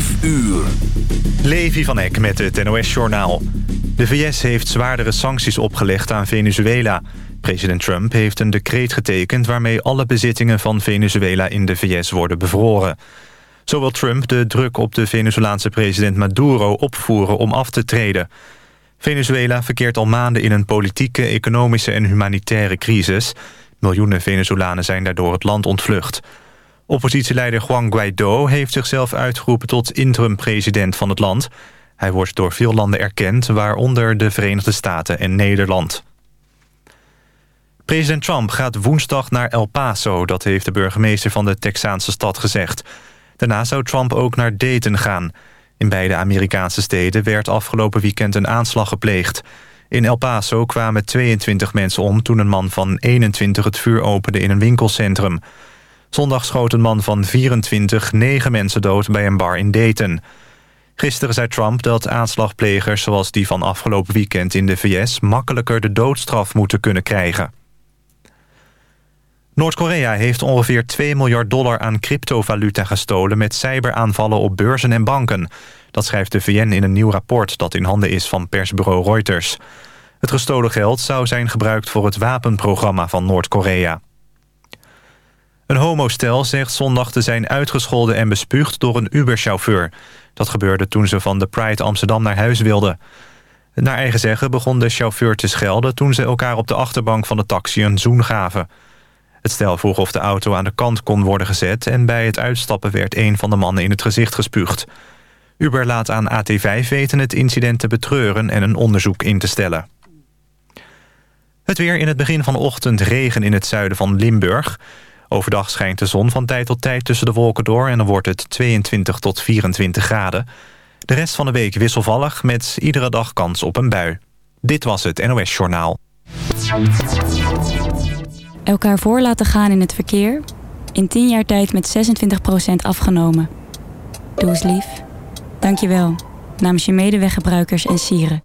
5 uur. Levi van Eck met het NOS-journaal. De VS heeft zwaardere sancties opgelegd aan Venezuela. President Trump heeft een decreet getekend... waarmee alle bezittingen van Venezuela in de VS worden bevroren. Zo wil Trump de druk op de Venezolaanse president Maduro opvoeren om af te treden. Venezuela verkeert al maanden in een politieke, economische en humanitaire crisis. Miljoenen Venezolanen zijn daardoor het land ontvlucht. Oppositieleider Juan Guaido heeft zichzelf uitgeroepen tot interim-president van het land. Hij wordt door veel landen erkend, waaronder de Verenigde Staten en Nederland. President Trump gaat woensdag naar El Paso, dat heeft de burgemeester van de Texaanse stad gezegd. Daarna zou Trump ook naar Dayton gaan. In beide Amerikaanse steden werd afgelopen weekend een aanslag gepleegd. In El Paso kwamen 22 mensen om toen een man van 21 het vuur opende in een winkelcentrum. Zondag schoot een man van 24 negen mensen dood bij een bar in Dayton. Gisteren zei Trump dat aanslagplegers zoals die van afgelopen weekend in de VS... makkelijker de doodstraf moeten kunnen krijgen. Noord-Korea heeft ongeveer 2 miljard dollar aan cryptovaluta gestolen... met cyberaanvallen op beurzen en banken. Dat schrijft de VN in een nieuw rapport dat in handen is van persbureau Reuters. Het gestolen geld zou zijn gebruikt voor het wapenprogramma van Noord-Korea. Een homostel zegt zondag te zijn uitgescholden en bespuugd door een Uber-chauffeur. Dat gebeurde toen ze van de Pride Amsterdam naar huis wilden. Naar eigen zeggen begon de chauffeur te schelden... toen ze elkaar op de achterbank van de taxi een zoen gaven. Het stel vroeg of de auto aan de kant kon worden gezet... en bij het uitstappen werd een van de mannen in het gezicht gespuugd. Uber laat aan AT5 weten het incident te betreuren... en een onderzoek in te stellen. Het weer in het begin van de ochtend regen in het zuiden van Limburg... Overdag schijnt de zon van tijd tot tijd tussen de wolken door... en dan wordt het 22 tot 24 graden. De rest van de week wisselvallig met iedere dag kans op een bui. Dit was het NOS Journaal. Elkaar voor laten gaan in het verkeer... in 10 jaar tijd met 26% afgenomen. Doe eens lief. Dank je wel. Namens je medeweggebruikers en sieren.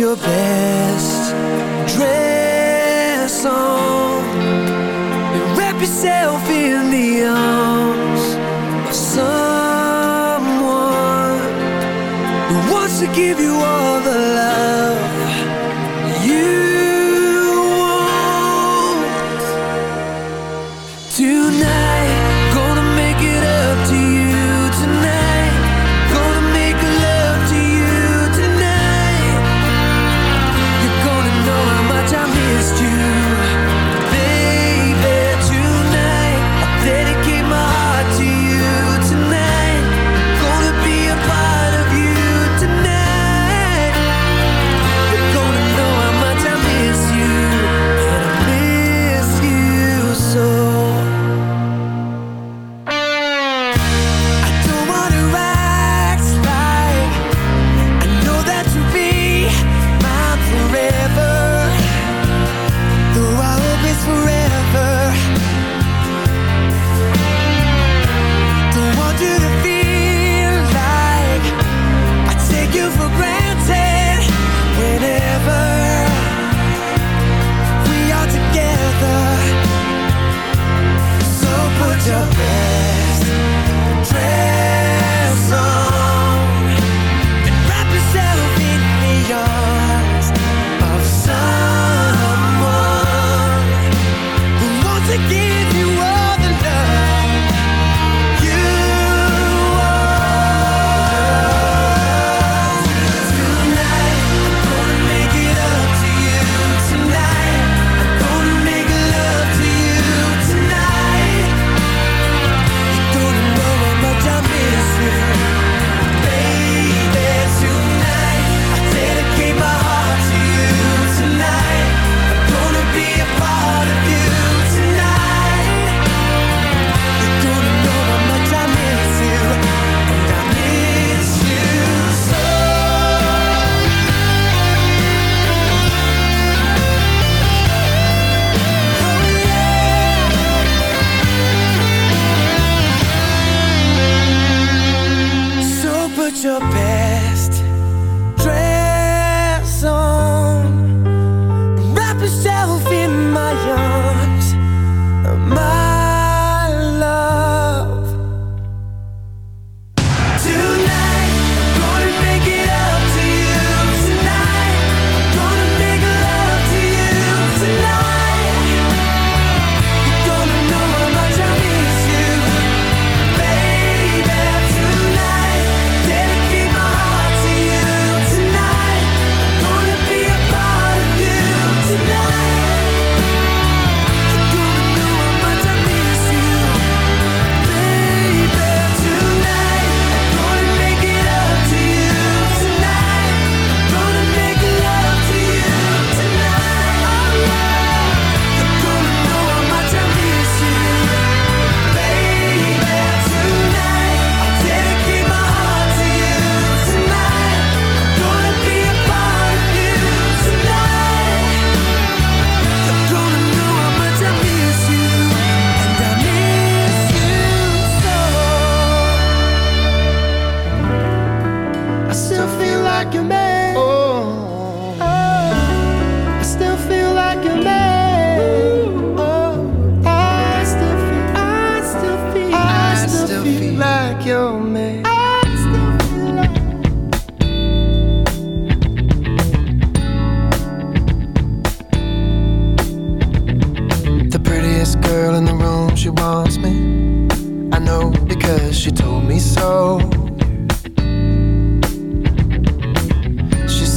Your best dress on. And wrap yourself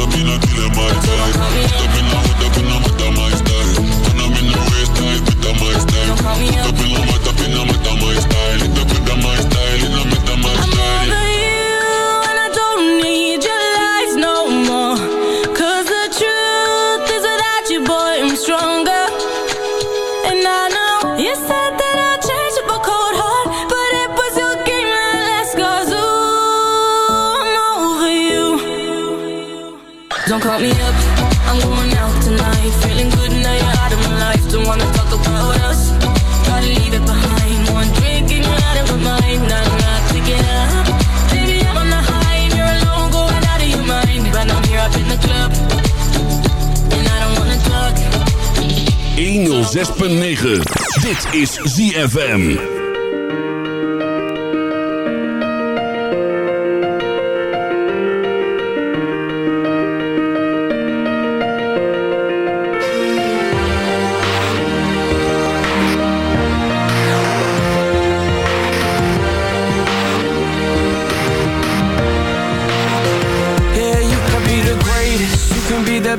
up in a killer my style, Hooked up in a, hooked up in a, with a style. And I'm in the waist tight with a style. Hooked up in a, 106.9. Dit is ZFM.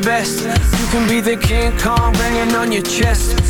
Best. You can be the King Kong banging on your chest.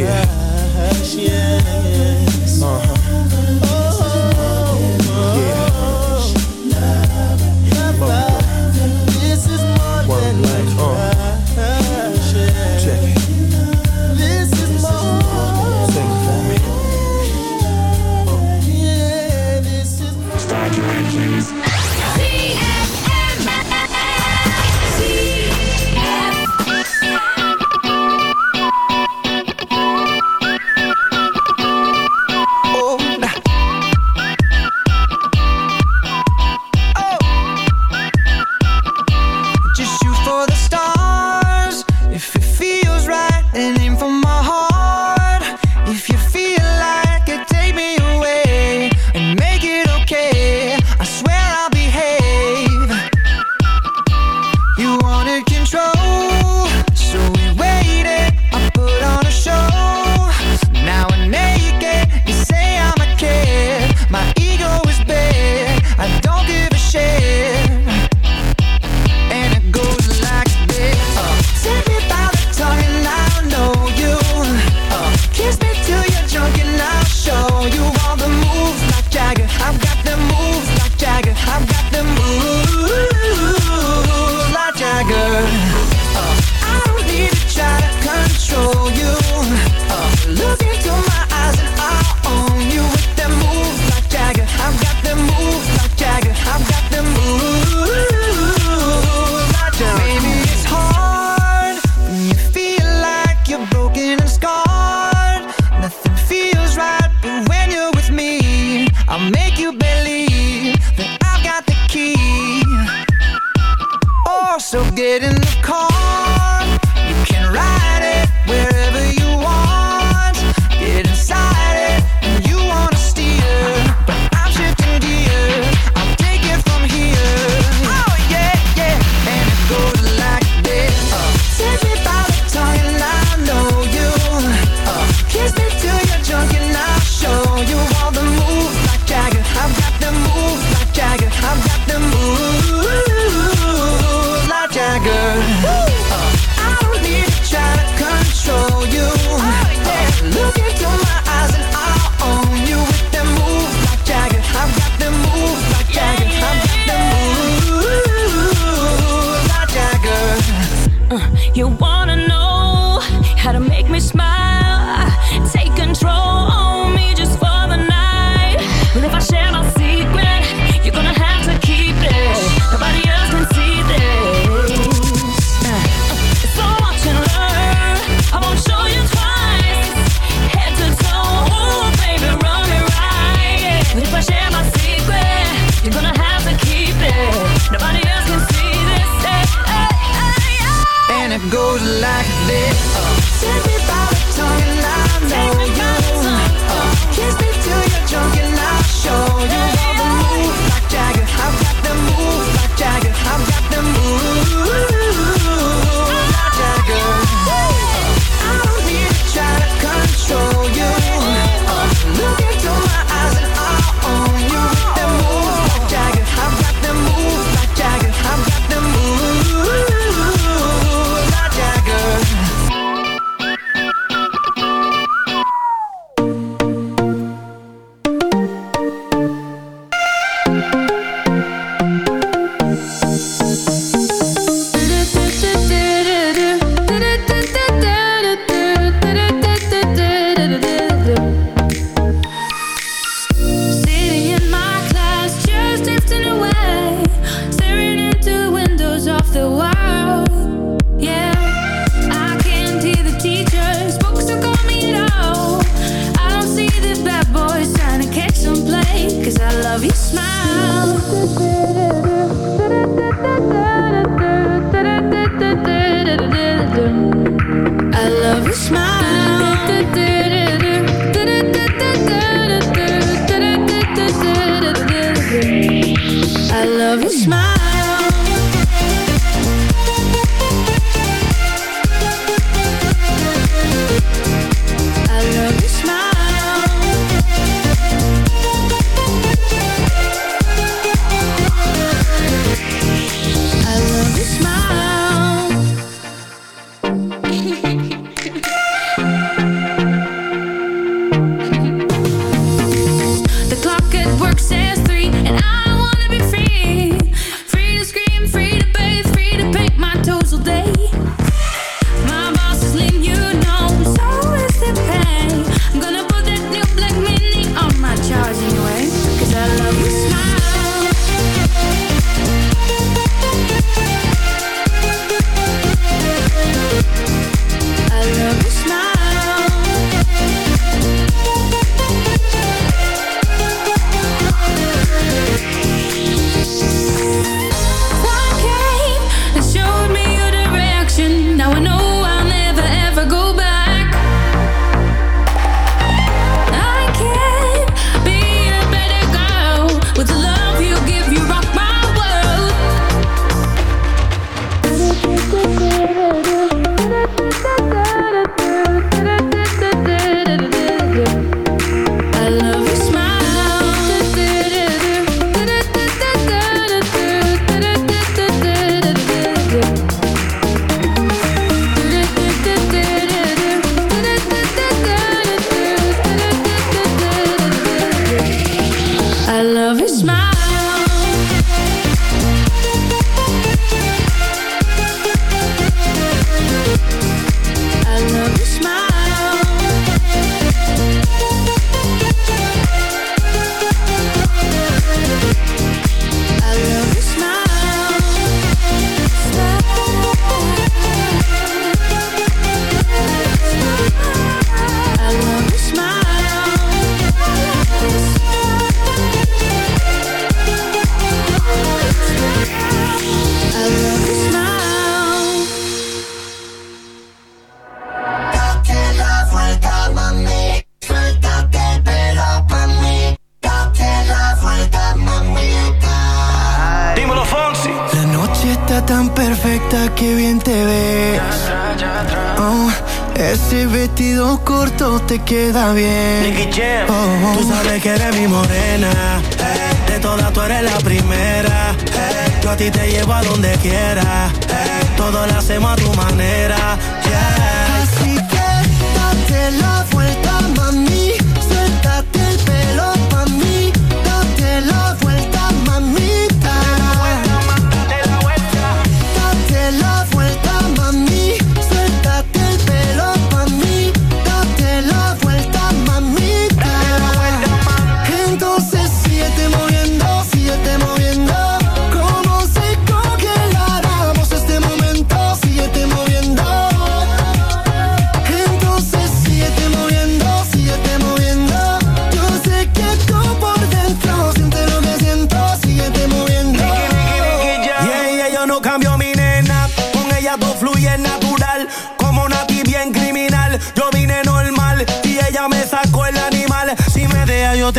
A. Yeah.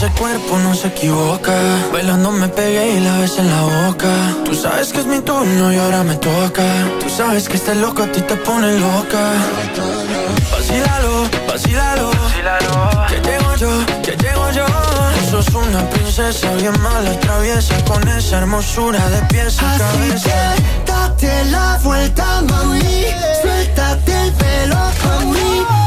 ese cuerpo no se equivoca. Bailando me pegué y la besé en la boca. Tú sabes que es mi turno y ahora me toca. Tú sabes que este loco a ti te pone loca. Vacílalo, vacílalo. Que llego yo, que llego yo. Tú sos una princesa bien mala, traviesa. Con esa hermosura de pies a cabeza. Date la vuelta, mami. Suéltate el pelo, mami.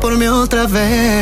por mim outra vez.